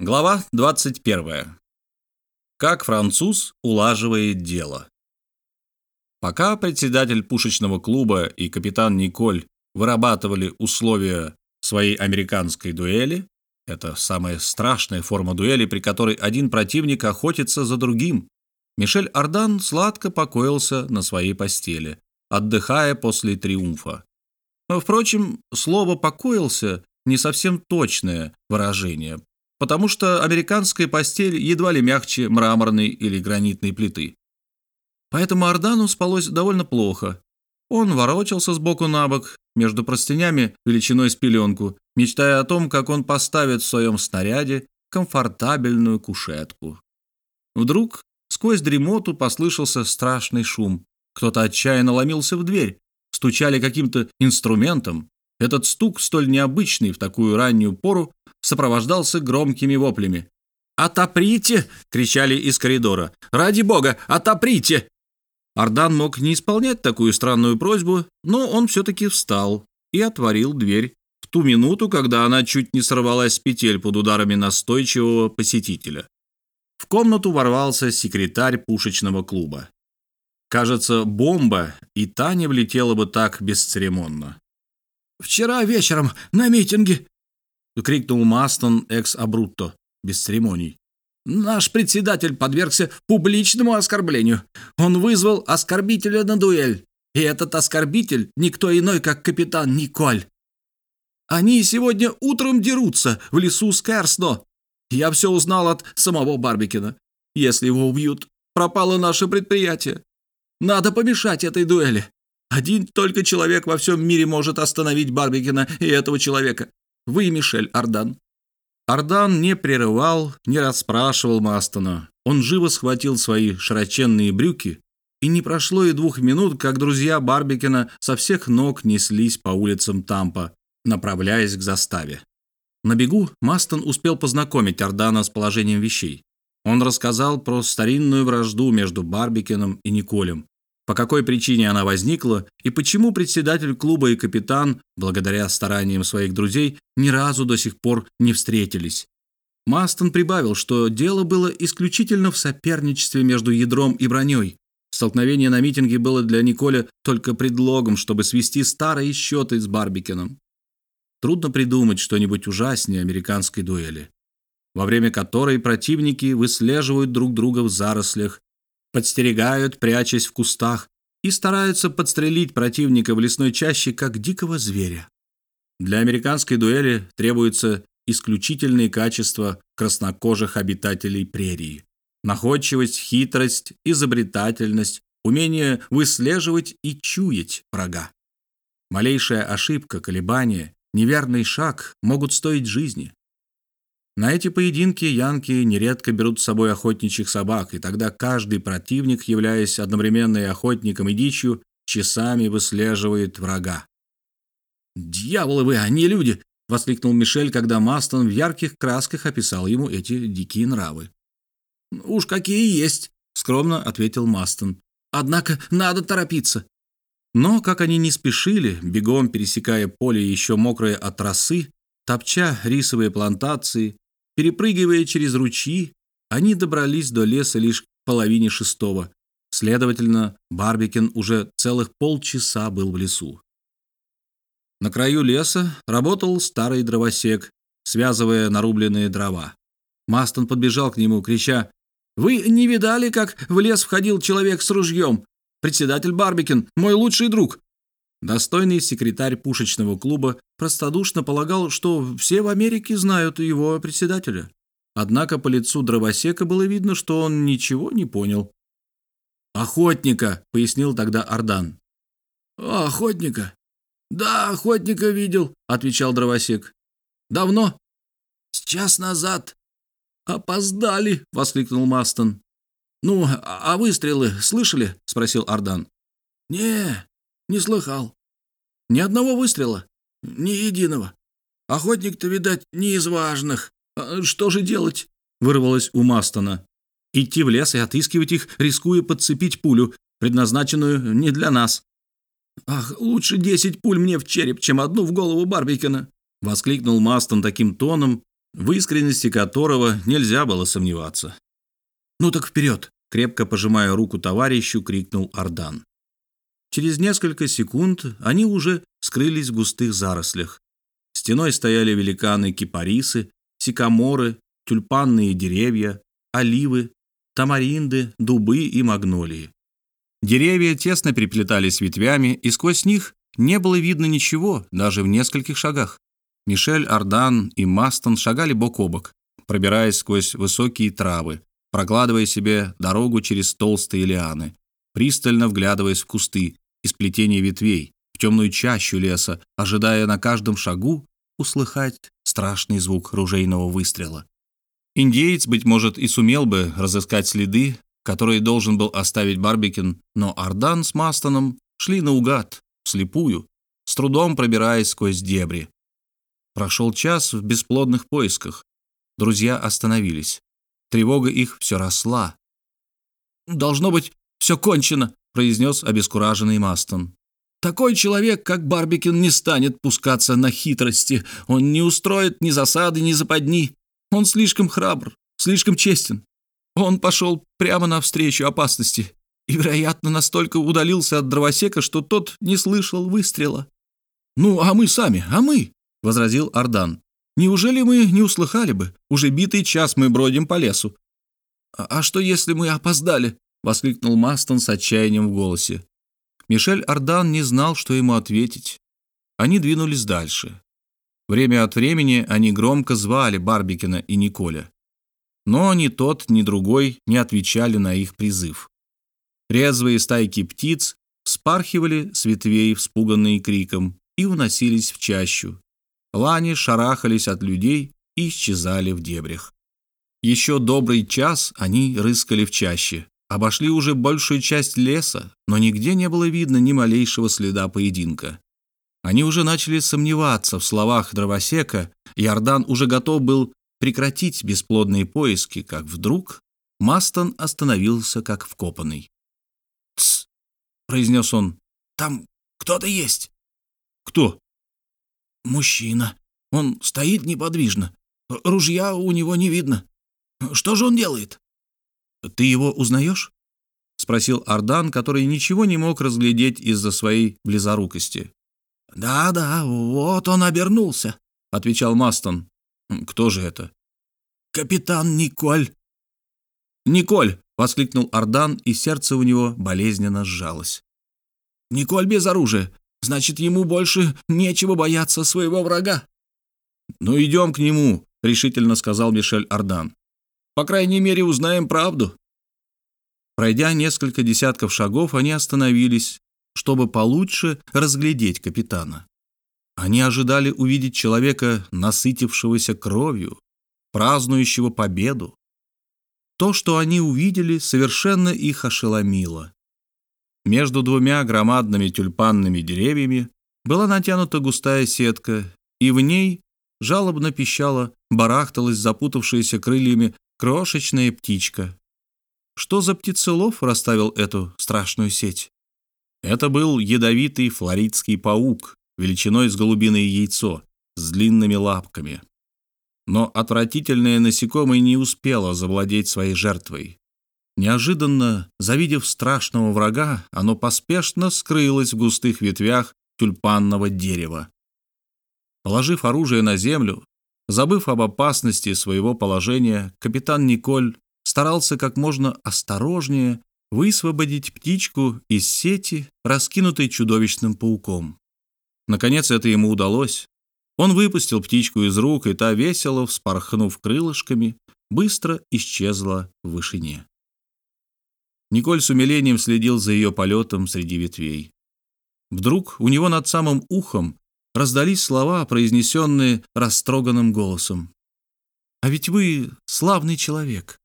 Глава 21. Как француз улаживает дело. Пока председатель пушечного клуба и капитан Николь вырабатывали условия своей американской дуэли, это самая страшная форма дуэли, при которой один противник охотится за другим, Мишель Ардан сладко покоился на своей постели, отдыхая после триумфа. Но, впрочем, слово «покоился» не совсем точное выражение, потому что американская постель едва ли мягче мраморной или гранитной плиты. Поэтому Ардану спалось довольно плохо. Он ворочался с боку на бок между простынями величиной с пеленку, мечтая о том, как он поставит в своем снаряде комфортабельную кушетку. Вдруг сквозь дремоту послышался страшный шум. Кто-то отчаянно ломился в дверь, стучали каким-то инструментом. Этот стук, столь необычный в такую раннюю пору, сопровождался громкими воплями. «Отоприте!» — кричали из коридора. «Ради бога, отоприте!» Ардан мог не исполнять такую странную просьбу, но он все-таки встал и отворил дверь в ту минуту, когда она чуть не сорвалась с петель под ударами настойчивого посетителя. В комнату ворвался секретарь пушечного клуба. Кажется, бомба и та не влетела бы так бесцеремонно. «Вчера вечером на митинге — крикнул Мастон экс-абрутто, без церемоний. «Наш председатель подвергся публичному оскорблению. Он вызвал оскорбителя на дуэль. И этот оскорбитель — никто иной, как капитан Николь. Они сегодня утром дерутся в лесу Скэрсно. Я все узнал от самого Барбикина. Если его убьют, пропало наше предприятие. Надо помешать этой дуэли. Один только человек во всем мире может остановить Барбикина и этого человека. Вы, Мишель Ардан». Ардан не прерывал, не расспрашивал Мастона. Он живо схватил свои широченные брюки, и не прошло и двух минут, как друзья Барбикина со всех ног неслись по улицам Тампа, направляясь к заставе. На бегу Мастон успел познакомить Ардана с положением вещей. Он рассказал про старинную вражду между Барбикином и Николем, по какой причине она возникла и почему председатель клуба и капитан, благодаря стараниям своих друзей, ни разу до сих пор не встретились. Мастон прибавил, что дело было исключительно в соперничестве между ядром и броней. Столкновение на митинге было для Николя только предлогом, чтобы свести старые счеты с Барбикином. Трудно придумать что-нибудь ужаснее американской дуэли, во время которой противники выслеживают друг друга в зарослях подстерегают, прячась в кустах, и стараются подстрелить противника в лесной чаще, как дикого зверя. Для американской дуэли требуются исключительные качества краснокожих обитателей прерии. Находчивость, хитрость, изобретательность, умение выслеживать и чуять врага. Малейшая ошибка, колебание, неверный шаг могут стоить жизни. На эти поединки янки нередко берут с собой охотничьих собак, и тогда каждый противник, являясь одновременно и охотником, и дичью, часами выслеживает врага. «Дьяволы вы, не люди!» — воскликнул Мишель, когда Мастон в ярких красках описал ему эти дикие нравы. «Уж какие есть!» — скромно ответил Мастон. «Однако надо торопиться!» Но, как они не спешили, бегом пересекая поле еще мокрое от росы, топча рисовые плантации, Перепрыгивая через ручьи, они добрались до леса лишь к половине шестого. Следовательно, Барбикин уже целых полчаса был в лесу. На краю леса работал старый дровосек, связывая нарубленные дрова. Мастон подбежал к нему, крича, «Вы не видали, как в лес входил человек с ружьем? Председатель Барбикин, мой лучший друг!» Достойный секретарь пушечного клуба простодушно полагал, что все в Америке знают его председателя. Однако по лицу дровосека было видно, что он ничего не понял. «Охотника», — пояснил тогда Ардан. «Охотника? Да, охотника видел», — отвечал дровосек. «Давно?» «С час назад». «Опоздали», — воскликнул Мастон. «Ну, а выстрелы слышали?» — спросил Ардан. «Не, не слыхал. Ни одного выстрела? Ни единого. Охотник-то, видать, не из важных. А что же делать? Вырвалось у Мастона. Идти в лес и отыскивать их, рискуя подцепить пулю, предназначенную не для нас. «Ах, лучше десять пуль мне в череп, чем одну в голову Барбикина!» — воскликнул Мастон таким тоном, в искренности которого нельзя было сомневаться. «Ну так вперед!» — крепко пожимая руку товарищу, крикнул Ардан. Через несколько секунд они уже скрылись в густых зарослях. Стеной стояли великаны-кипарисы, сикаморы, тюльпанные деревья, оливы, тамаринды, дубы и магнолии. Деревья тесно переплетались ветвями, и сквозь них не было видно ничего, даже в нескольких шагах. Мишель, Ардан и Мастон шагали бок о бок, пробираясь сквозь высокие травы, прокладывая себе дорогу через толстые лианы, пристально вглядываясь в кусты и сплетение ветвей, в темную чащу леса, ожидая на каждом шагу услыхать страшный звук ружейного выстрела. Индеец, быть может, и сумел бы разыскать следы, которые должен был оставить Барбикин, но Ардан с Мастоном шли наугад, вслепую, с трудом пробираясь сквозь дебри. Прошел час в бесплодных поисках. Друзья остановились. Тревога их все росла. «Должно быть, все кончено», — произнес обескураженный Мастон. «Такой человек, как Барбикин, не станет пускаться на хитрости. Он не устроит ни засады, ни западни. Он слишком храбр, слишком честен. Он пошел прямо навстречу опасности и, вероятно, настолько удалился от дровосека, что тот не слышал выстрела. «Ну, а мы сами, а мы?» — возразил Ардан. «Неужели мы не услыхали бы? Уже битый час мы бродим по лесу». «А, а что, если мы опоздали?» — воскликнул Мастон с отчаянием в голосе. Мишель Ардан не знал, что ему ответить. Они двинулись дальше. Время от времени они громко звали Барбикина и Николя. Но ни тот, ни другой не отвечали на их призыв. Резвые стайки птиц спархивали с ветвей, вспуганные криком, и уносились в чащу. Лани шарахались от людей и исчезали в дебрях. Еще добрый час они рыскали в чаще, обошли уже большую часть леса, но нигде не было видно ни малейшего следа поединка. Они уже начали сомневаться в словах дровосека, и уже готов был прекратить бесплодные поиски, как вдруг Мастон остановился как вкопанный. «Тсс!» — произнес он. «Там кто-то есть». «Кто?» «Мужчина. Он стоит неподвижно. Ружья у него не видно. Что же он делает?» «Ты его узнаешь?» — спросил Ардан, который ничего не мог разглядеть из-за своей близорукости. «Да-да, вот он обернулся», — отвечал Мастон. «Кто же это?» «Капитан Николь». «Николь!» — воскликнул Ардан, и сердце у него болезненно сжалось. «Николь без оружия. Значит, ему больше нечего бояться своего врага». «Ну, идем к нему», — решительно сказал Мишель Ардан. «По крайней мере, узнаем правду». Пройдя несколько десятков шагов, они остановились, чтобы получше разглядеть капитана. Они ожидали увидеть человека, насытившегося кровью, празднующего победу. То, что они увидели, совершенно их ошеломило. Между двумя громадными тюльпанными деревьями была натянута густая сетка, и в ней жалобно пищала, барахталась запутавшаяся крыльями крошечная птичка. Что за птицелов расставил эту страшную сеть? Это был ядовитый флоридский паук, величиной с голубиное яйцо, с длинными лапками. Но отвратительное насекомое не успело завладеть своей жертвой. Неожиданно, завидев страшного врага, оно поспешно скрылось в густых ветвях тюльпанного дерева. Положив оружие на землю, забыв об опасности своего положения, капитан Николь старался как можно осторожнее высвободить птичку из сети, раскинутой чудовищным пауком. Наконец это ему удалось. Он выпустил птичку из рук, и та, весело вспорхнув крылышками, быстро исчезла в вышине. Николь с умилением следил за ее полетом среди ветвей. Вдруг у него над самым ухом раздались слова, произнесенные растроганным голосом. «А ведь вы славный человек!»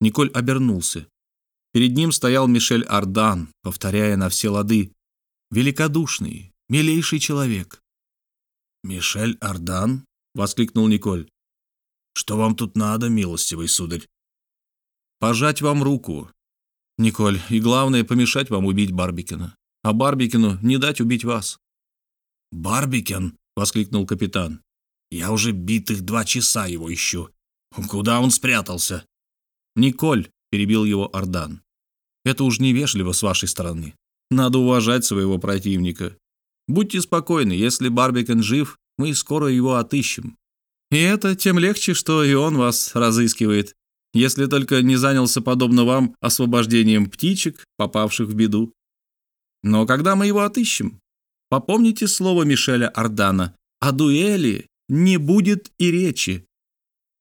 Николь обернулся. Перед ним стоял Мишель Ардан, повторяя на все лады. «Великодушный, милейший человек». «Мишель Ардан?» — воскликнул Николь. «Что вам тут надо, милостивый сударь?» «Пожать вам руку, Николь, и главное, помешать вам убить Барбикина, а Барбикину не дать убить вас». «Барбикен!» — воскликнул капитан. Я уже битых два часа его ищу. Куда он спрятался?» «Николь», — перебил его Ардан. «Это уж невежливо с вашей стороны. Надо уважать своего противника. Будьте спокойны, если Барбикен жив, мы скоро его отыщем. И это тем легче, что и он вас разыскивает, если только не занялся, подобно вам, освобождением птичек, попавших в беду. Но когда мы его отыщем, попомните слово Мишеля Ардана, о дуэли не будет и речи.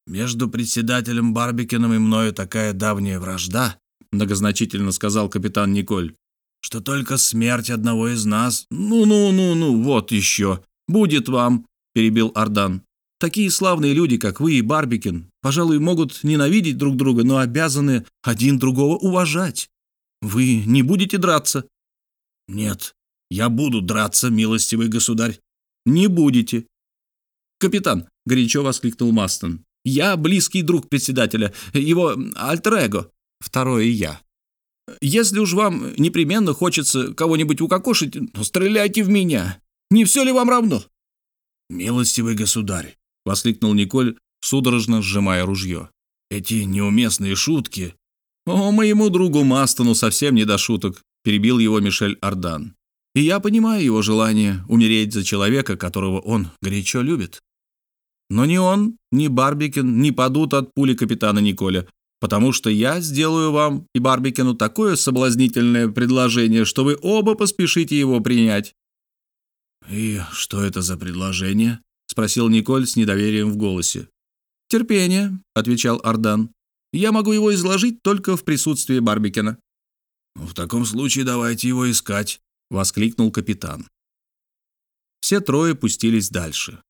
«Между председателем Барбикиным и мною такая давняя вражда», многозначительно сказал капитан Николь, что только смерть одного из нас... «Ну-ну-ну-ну, вот еще. Будет вам», — перебил Ардан. «Такие славные люди, как вы и Барбикин, пожалуй, могут ненавидеть друг друга, но обязаны один другого уважать. Вы не будете драться?» «Нет, я буду драться, милостивый государь». «Не будете». «Капитан», — горячо воскликнул Мастон, — «я близкий друг председателя, его альтер-эго, второе я. Если уж вам непременно хочется кого-нибудь укокошить, то стреляйте в меня. Не все ли вам равно?» «Милостивый государь!» — воскликнул Николь, судорожно сжимая ружье. «Эти неуместные шутки!» «О, моему другу Мастону совсем не до шуток», — перебил его Мишель Ардан. «И я понимаю его желание умереть за человека, которого он горячо любит. Но ни он, ни Барбикин не падут от пули капитана Николя, потому что я сделаю вам и Барбикину такое соблазнительное предложение, что вы оба поспешите его принять». «И что это за предложение?» — спросил Николь с недоверием в голосе. «Терпение», — отвечал Ардан. «Я могу его изложить только в присутствии Барбикина». «В таком случае давайте его искать», — воскликнул капитан. Все трое пустились дальше.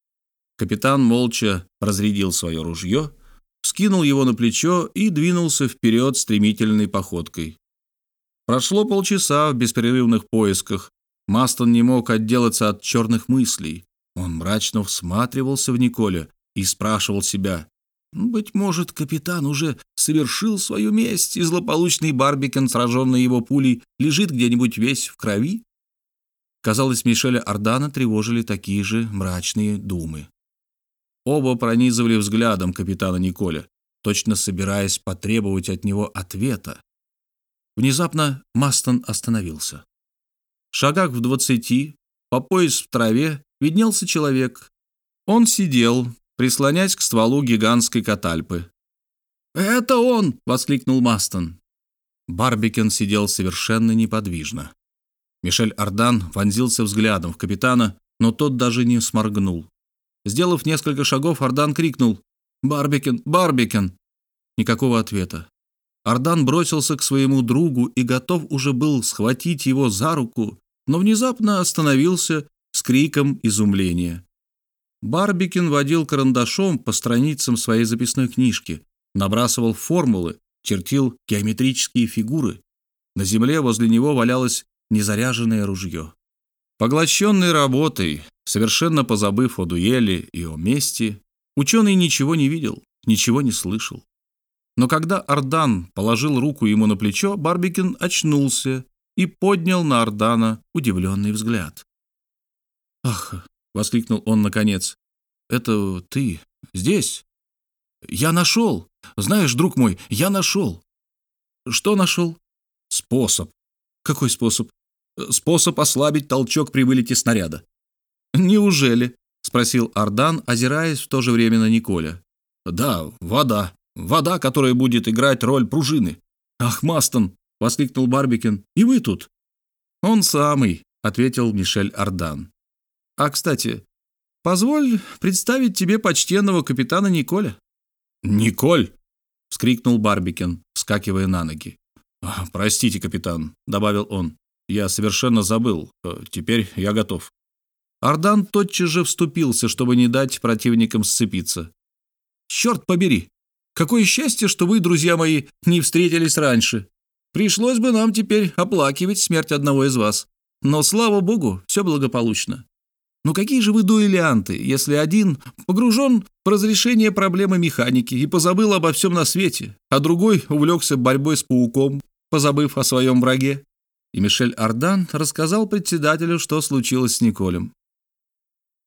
Капитан молча разрядил свое ружье — скинул его на плечо и двинулся вперед стремительной походкой. Прошло полчаса в беспрерывных поисках. Мастон не мог отделаться от черных мыслей. Он мрачно всматривался в Николя и спрашивал себя, «Быть может, капитан уже совершил свою месть, и злополучный Барбикен, сраженный его пулей, лежит где-нибудь весь в крови?» Казалось, Мишеля Ордана тревожили такие же мрачные думы. Оба пронизывали взглядом капитана Николя, точно собираясь потребовать от него ответа. Внезапно Мастон остановился. В шагах в двадцати, по пояс в траве, виднелся человек. Он сидел, прислонясь к стволу гигантской катальпы. «Это он!» — воскликнул Мастон. Барбикен сидел совершенно неподвижно. Мишель Ардан вонзился взглядом в капитана, но тот даже не сморгнул. Сделав несколько шагов, Ардан крикнул «Барбикен! Барбикен!» Никакого ответа. Ардан бросился к своему другу и готов уже был схватить его за руку, но внезапно остановился с криком изумления. Барбикин водил карандашом по страницам своей записной книжки, набрасывал формулы, чертил геометрические фигуры. На земле возле него валялось незаряженное ружье. Поглощенный работой, совершенно позабыв о дуэли и о мести, ученый ничего не видел, ничего не слышал. Но когда Ардан положил руку ему на плечо, Барбикин очнулся и поднял на Ардана удивленный взгляд. «Ах!» — воскликнул он наконец. «Это ты здесь? Я нашел! Знаешь, друг мой, я нашел!» «Что нашел?» «Способ». «Какой способ?» Способ ослабить толчок при вылете снаряда. «Неужели?» — спросил Ардан, озираясь в то же время на Николя. «Да, вода. Вода, которая будет играть роль пружины». «Ах, Мастон!» — воскликнул Барбикин. «И вы тут?» «Он самый», — ответил Мишель Ардан. «А, кстати, позволь представить тебе почтенного капитана Николя». «Николь!» — вскрикнул Барбикин, вскакивая на ноги. «Простите, капитан», — добавил он. Я совершенно забыл. Э, теперь я готов». Ардан тотчас же вступился, чтобы не дать противникам сцепиться. «Черт побери! Какое счастье, что вы, друзья мои, не встретились раньше. Пришлось бы нам теперь оплакивать смерть одного из вас. Но, слава богу, все благополучно. Ну какие же вы дуэлянты, если один погружен в разрешение проблемы механики и позабыл обо всем на свете, а другой увлекся борьбой с пауком, позабыв о своем враге? И Мишель Ардан рассказал председателю, что случилось с Николем.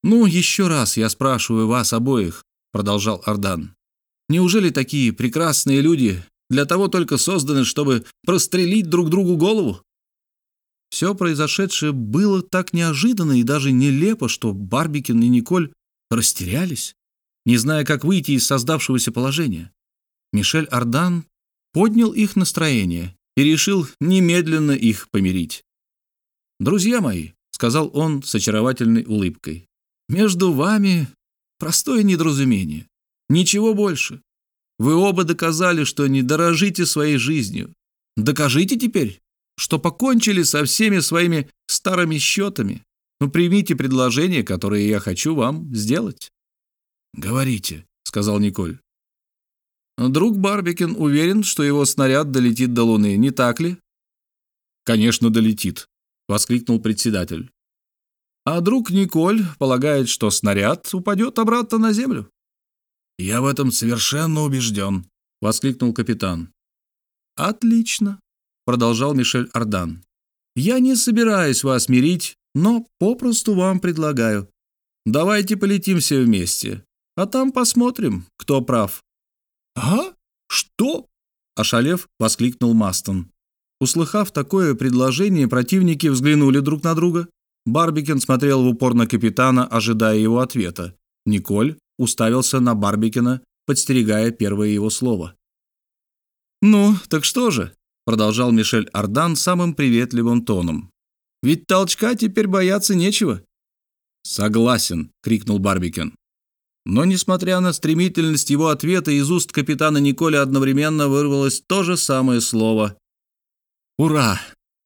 «Ну, еще раз я спрашиваю вас обоих», — продолжал Ардан. «Неужели такие прекрасные люди для того только созданы, чтобы прострелить друг другу голову?» Все произошедшее было так неожиданно и даже нелепо, что Барбикин и Николь растерялись, не зная, как выйти из создавшегося положения. Мишель Ардан поднял их настроение и решил немедленно их помирить. «Друзья мои», — сказал он с очаровательной улыбкой, — «между вами простое недоразумение. Ничего больше. Вы оба доказали, что не дорожите своей жизнью. Докажите теперь, что покончили со всеми своими старыми счетами. Ну, примите предложение, которое я хочу вам сделать». «Говорите», — сказал Николь. Друг Барбикин уверен, что его снаряд долетит до Луны, не так ли? Конечно, долетит, воскликнул председатель. А друг Николь полагает, что снаряд упадет обратно на Землю. Я в этом совершенно убежден, воскликнул капитан. Отлично, продолжал Мишель Ардан. Я не собираюсь вас мирить, но попросту вам предлагаю. Давайте полетим все вместе, а там посмотрим, кто прав. «А? Что?» – ошалев, воскликнул Мастон. Услыхав такое предложение, противники взглянули друг на друга. Барбикен смотрел в упор на капитана, ожидая его ответа. Николь уставился на Барбикена, подстерегая первое его слово. «Ну, так что же?» – продолжал Мишель Ардан самым приветливым тоном. «Ведь толчка теперь бояться нечего». «Согласен», — крикнул Барбикен. Но, несмотря на стремительность его ответа, из уст капитана Николя одновременно вырвалось то же самое слово. «Ура!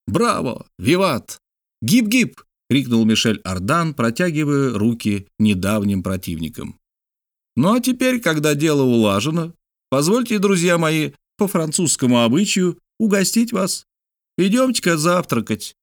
Браво! Виват! Гип-гип!» — крикнул Мишель Ардан, протягивая руки недавним противникам. «Ну а теперь, когда дело улажено, позвольте, друзья мои, по французскому обычаю угостить вас. Идемте-ка завтракать».